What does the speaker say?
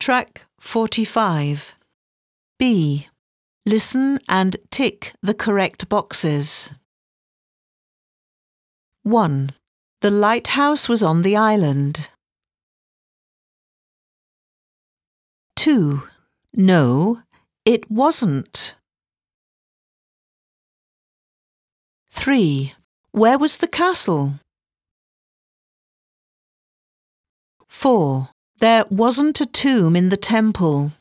Track 45. B. Listen and tick the correct boxes. 1. The lighthouse was on the island. 2. No, it wasn't. 3. Where was the castle? 4. There wasn't a tomb in the temple.